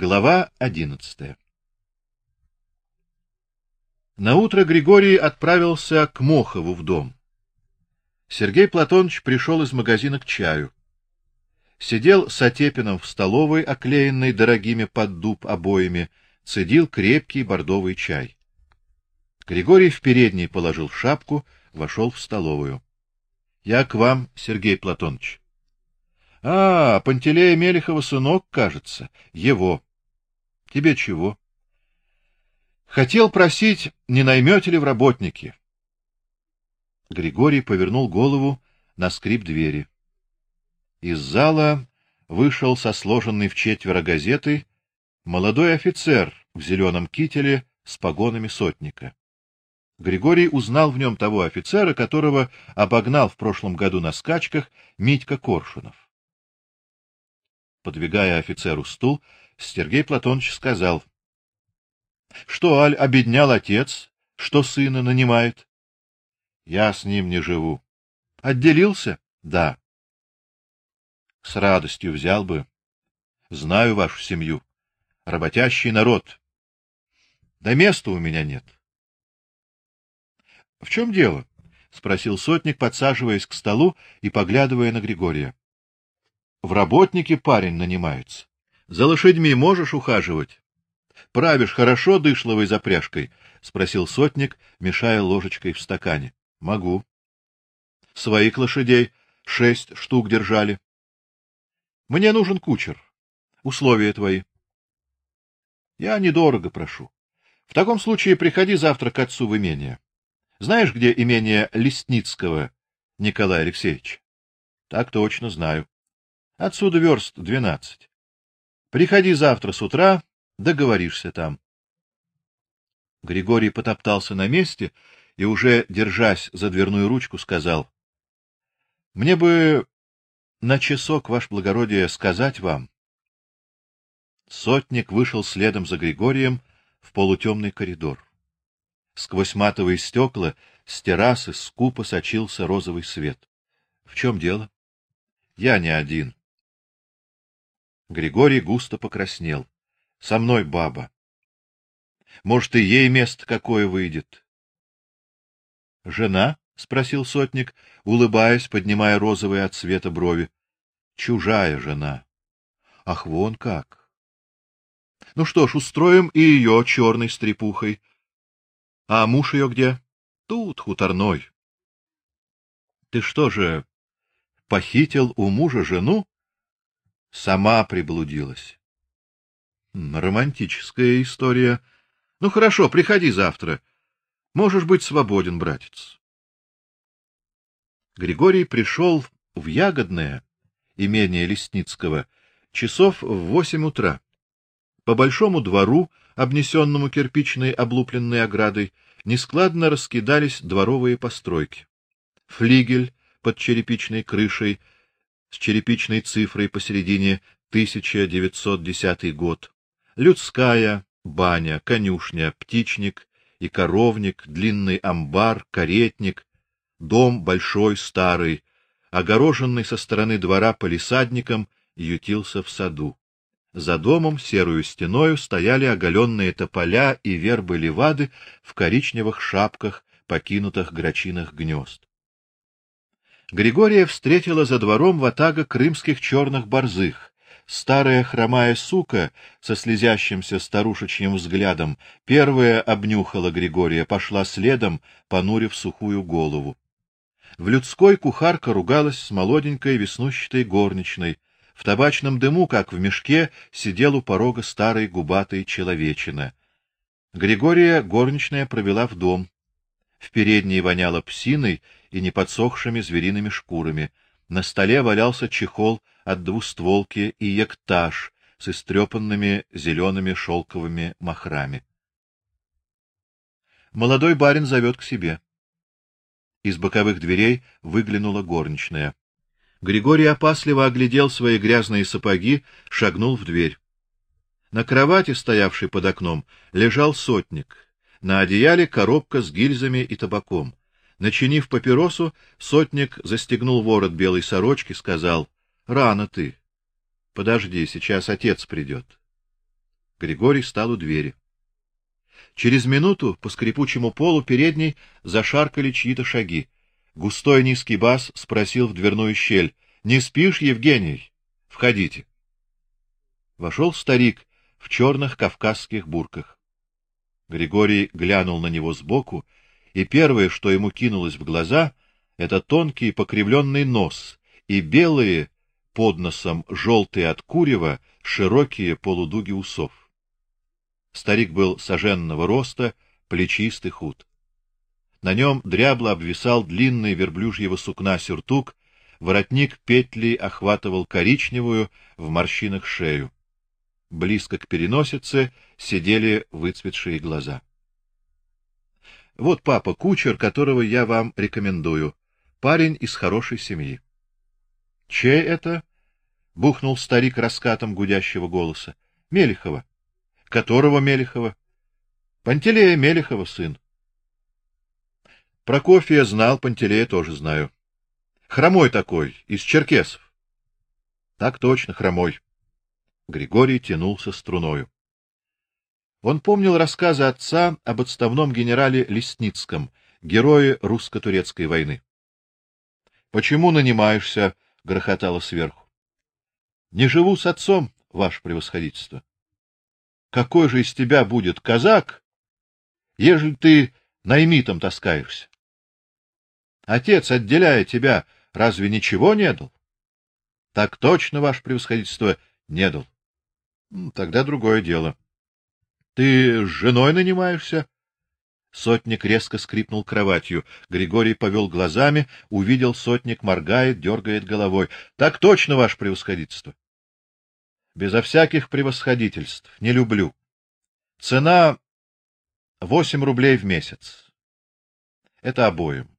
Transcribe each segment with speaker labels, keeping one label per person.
Speaker 1: Глава одиннадцатая. На утро Григорий отправился к Мохову в дом. Сергей Платонович пришел из магазина к чаю. Сидел с Отепиным в столовой, оклеенной дорогими под дуб обоями, цедил крепкий бордовый чай. Григорий в передней положил шапку, вошел в столовую. Я к вам, Сергей Платонович. А, Пантелея Мелехова сынок, кажется, его. Тебе чего? Хотел просить, не наймете ли в работники. Григорий повернул голову на скрип двери. Из зала вышел со сложенной в четверо газетой молодой офицер в зеленом кителе с погонами сотника. Григорий узнал в нем того офицера, которого обогнал в прошлом году на скачках Митька Коршунов. Подвигая офицеру стул, Сергей Платонович сказал: "Что Аль обеднял отец, что сына нанимает?" Я с ним не живу. Отделился? Да. С радостью взял бы. Знаю вашу семью. Работящий народ. Да места у меня нет. В чем дело? спросил сотник, подсаживаясь к столу и поглядывая на Григория. В работники парень нанимается. За лошадьми можешь ухаживать? Правишь хорошо дышловой запряжкой? спросил сотник, мешая ложечкой в стакане. Могу. Своих лошадей шесть штук держали. Мне нужен кучер. Условия твои. Я недорого прошу. В таком случае приходи завтра к отцу в имение. Знаешь, где имение Лесницкого Николая Алексеевича? Так точно знаю. Отсюда верст двенадцать. Приходи завтра с утра, договоришься там. Григорий потоптался на месте и уже держась за дверную ручку сказал: Мне бы на часок, ваше благородие, сказать вам. Сотник вышел следом за Григорием в полутемный коридор. Сквозь матовые стекла с террасы скупо сочился розовый свет. В чем дело? Я не один. Григорий густо покраснел. Со мной баба. Может, и ей место какое выйдет. Жена? спросил сотник, улыбаясь, поднимая розовые от цвета брови. Чужая жена. Ах, вон как. Ну что ж, устроим и ее черной стрепухой. А муж ее где? Тут хуторной. Ты что же, похитил у мужа жену? Сама приблудилась. Романтическая история. Ну хорошо, приходи завтра. Можешь быть свободен, братец. Григорий пришел в Ягодное, имение Лесницкого, часов в восемь утра. По большому двору, обнесенному кирпичной облупленной оградой, нескладно раскидались дворовые постройки. Флигель под черепичной крышей с черепичной цифрой посередине 1910 год. Людская баня, конюшня, птичник и коровник, длинный амбар, каретник, дом большой, старый, огороженный со стороны двора палисадником, ютился в саду. За домом серую стеною стояли оголенные тополя и вербы левады в коричневых шапках покинутых грачиных гнезд. Григория встретила за двором ватага крымских черных борзых, Старая хромая сука со слезящимся старушечьим взглядом первая обнюхала Григория, пошла следом, понурив сухую голову. В людской кухарка ругалась с молоденькой веснущатой горничной. В табачном дыму, как в мешке, сидел у порога старый губатый человечина. Григория горничная провела в дом. В передней воняло псиной и неподсохшими звериными шкурами. На столе валялся чехол от двустволки и ектаж с истрепанными зелеными шелковыми махрами. Молодой барин зовет к себе. Из боковых дверей выглянула горничная. Григорий опасливо оглядел свои грязные сапоги, шагнул в дверь. На кровати, стоявшей под окном, лежал сотник. На одеяле коробка с гильзами и табаком. Начинив папиросу, сотник застегнул ворот белой сорочки, сказал: "Рано ты. Подожди, сейчас отец придет». Григорий стал у двери. Через минуту по скрипучему полу передней зашаркали чьи-то шаги. Густой низкий бас спросил в дверную щель: "Не спишь, Евгений? Входите". Вошел старик в черных кавказских бурках. Григорий глянул на него сбоку, и первое, что ему кинулось в глаза, это тонкий покривленный нос и белые под носом желтые от курева широкие полудуги усов. Старик был соженного роста, плечистый худ. На нем дрябло обвисал длинный верблюжьего сукна сюртук, воротник петли охватывал коричневую в морщинах шею. Близко к переносице сидели выцветшие глаза. Вот папа кучер, которого я вам рекомендую. Парень из хорошей семьи. Чей это? бухнул старик раскатом гудящего голоса. Мелихова. Которого Мелихова? Пантелея Мелихова сын. Прокофия знал, Пантелея тоже знаю. Хромой такой, из черкесов. Так точно, хромой. Григорий тянулся струною. Он помнил рассказы отца об отставном генерале Лесницком, герое русско-турецкой войны. Почему нанимаешься? грохотало сверху. Не живу с отцом, ваше превосходительство. Какой же из тебя будет казак, ежели ты наймитом таскаешься? Отец, отделяя тебя, разве ничего не дал? Так точно, ваше превосходительство, не дал. Тогда другое дело. Ты с женой нанимаешься? Сотник резко скрипнул кроватью. Григорий повел глазами, увидел сотник моргает, дергает головой. Так точно, ваше превосходительство безо всяких превосходительств, не люблю. Цена восемь рублей в месяц. Это обоим.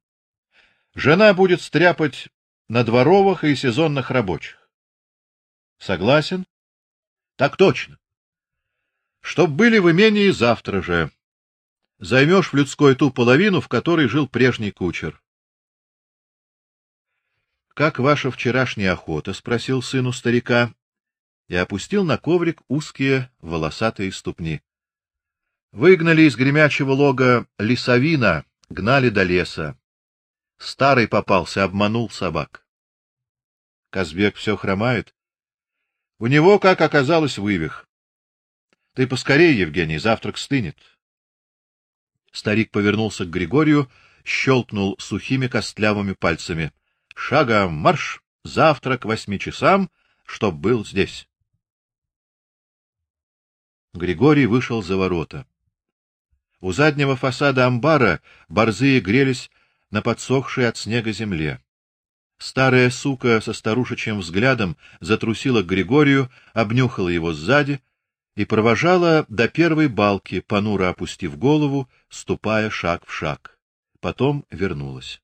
Speaker 1: Жена будет стряпать на дворовых и сезонных рабочих. Согласен? Так точно. Чтоб были в имении завтра же. Займешь в людской ту половину, в которой жил прежний кучер. Как ваша вчерашняя охота, спросил сыну старика и опустил на коврик узкие волосатые ступни. Выгнали из гремячего лога лесовина, гнали до леса. Старый попался, обманул собак. Казбек все хромает. У него, как оказалось, вывих. Ты поскорей, Евгений, завтрак стынет. Старик повернулся к Григорию, щелкнул сухими костлявыми пальцами. Шагом марш! Завтрак к восьми часам, чтоб был здесь. Григорий вышел за ворота. У заднего фасада амбара борзые грелись на подсохшей от снега земле. Старая сука со старушечьим взглядом затрусила к Григорию, обнюхала его сзади и провожала до первой балки, понуро опустив голову, ступая шаг в шаг. Потом вернулась.